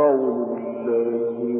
أعوذ بالله من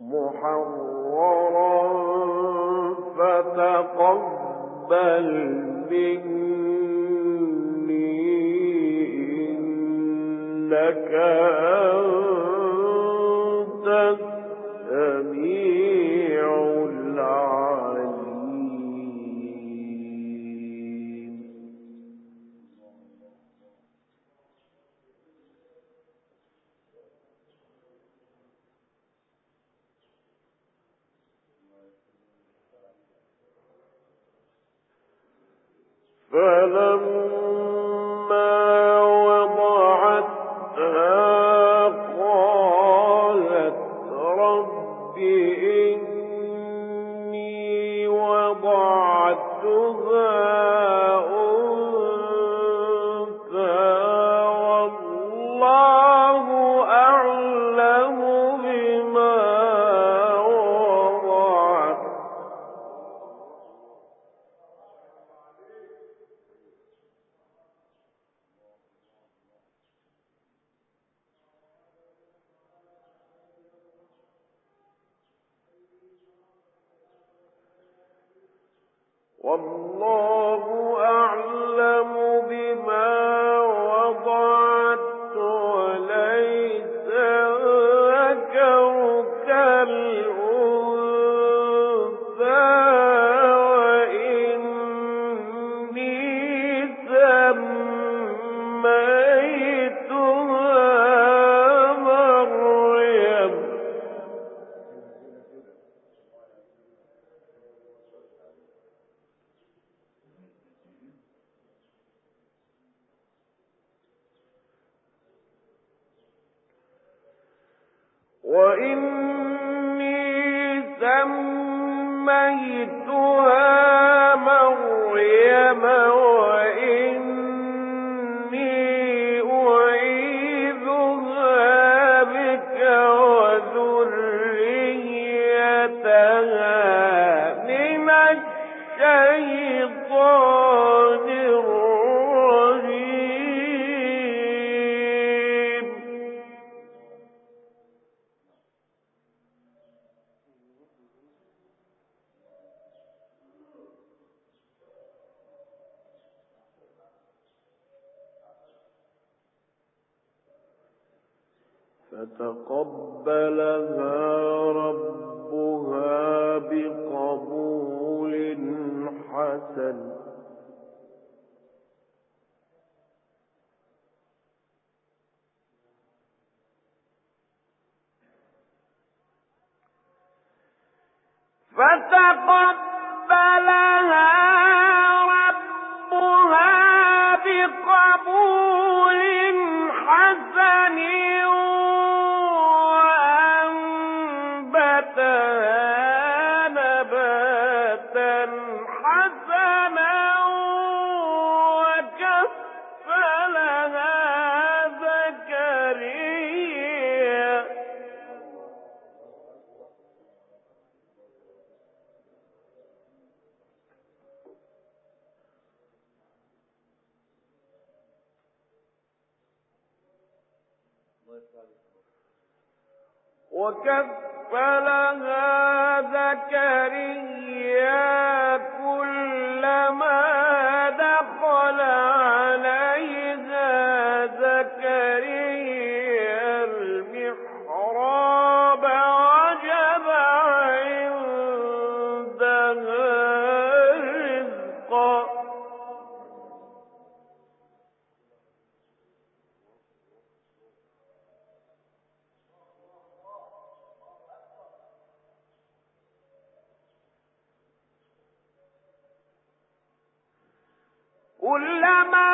محررا فتقبل مني إنك أنت بعدها میں فتقبلها ربها بقبول حسن. وكفلها زكريا كلما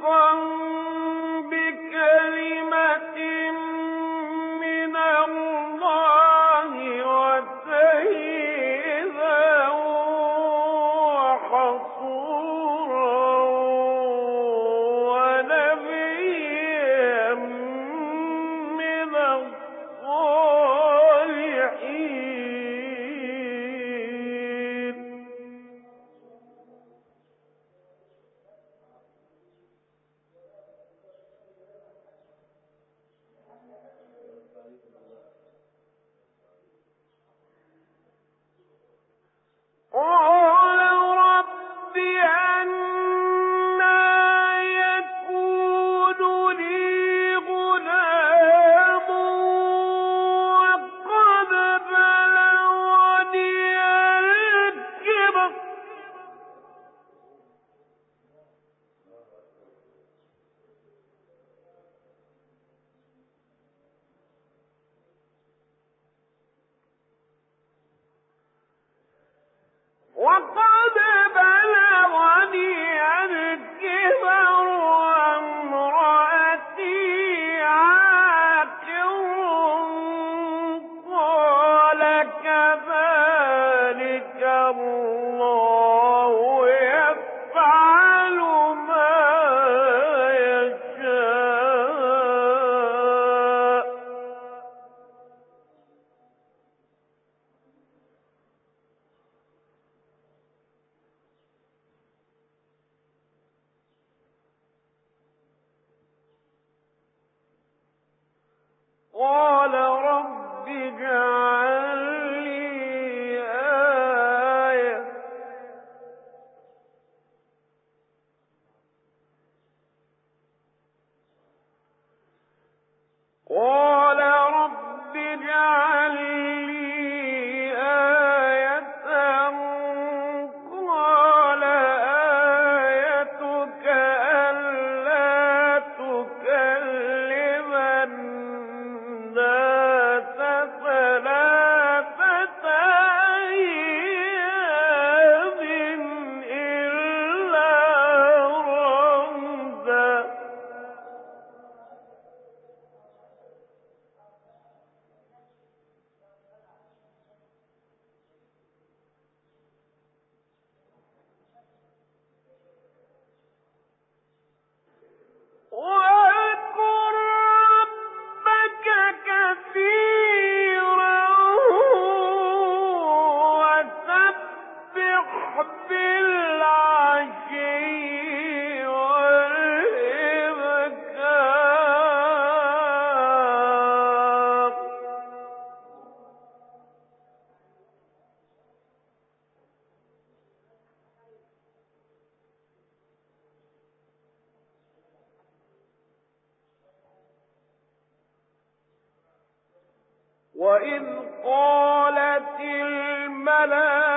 مصدقا وإذ قالت الملائكة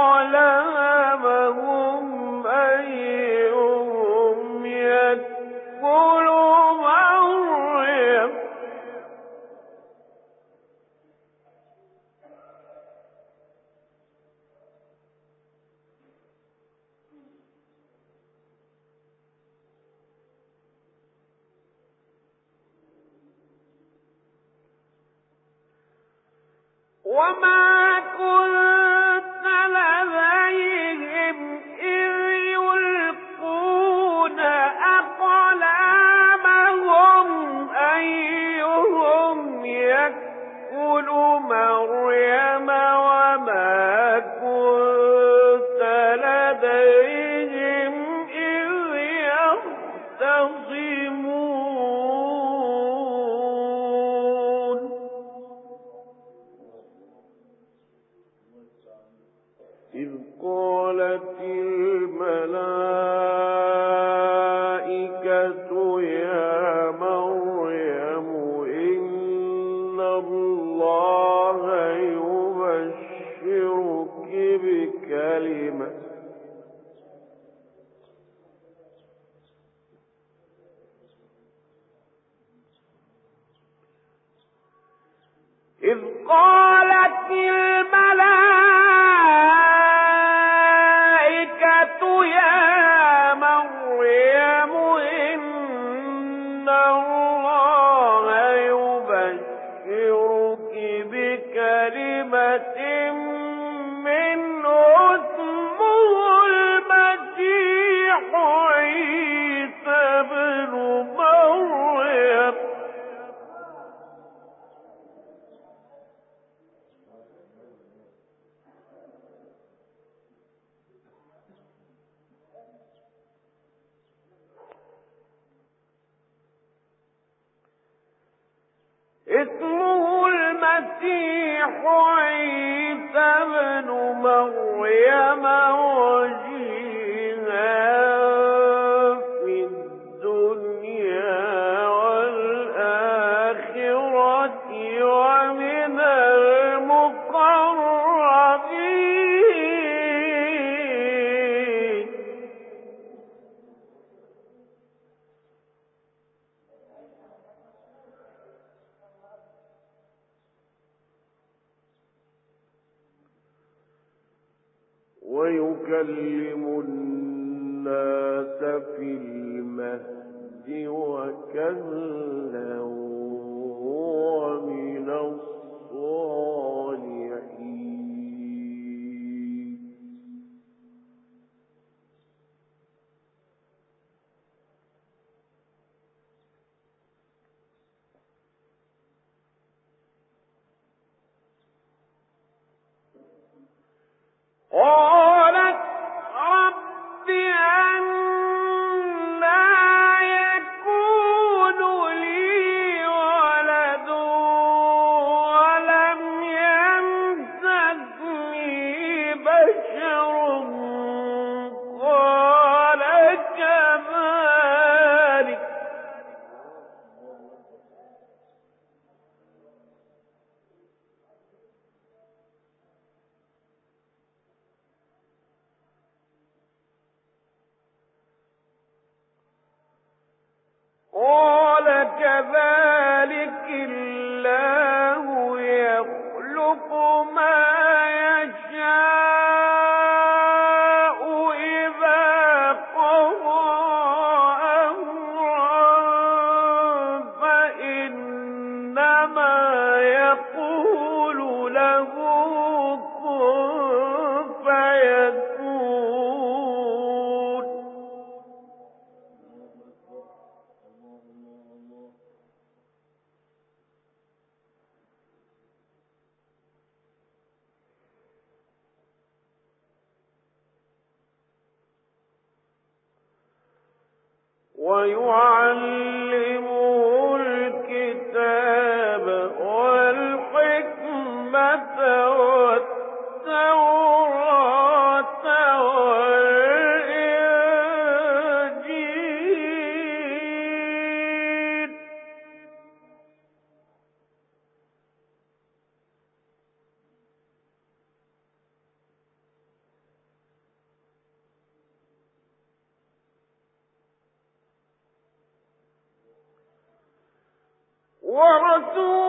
قال الظالمون كلمة ويكلم الناس في المهد وكلا ومن الصلاة ويعلم ورسول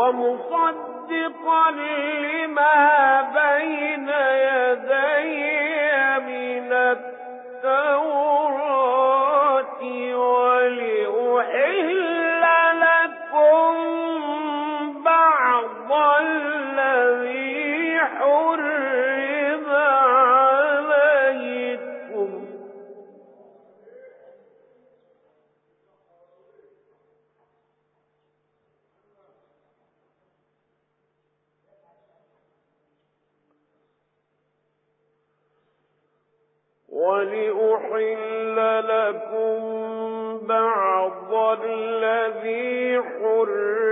ومصدقا لما بين ولأحل لكم بعض الذي حرم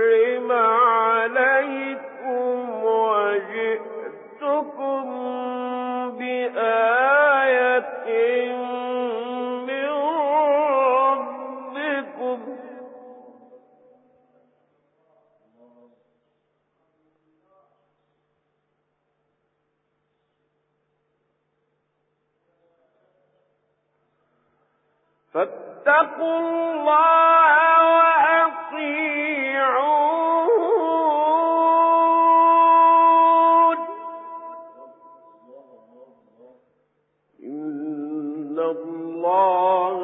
الله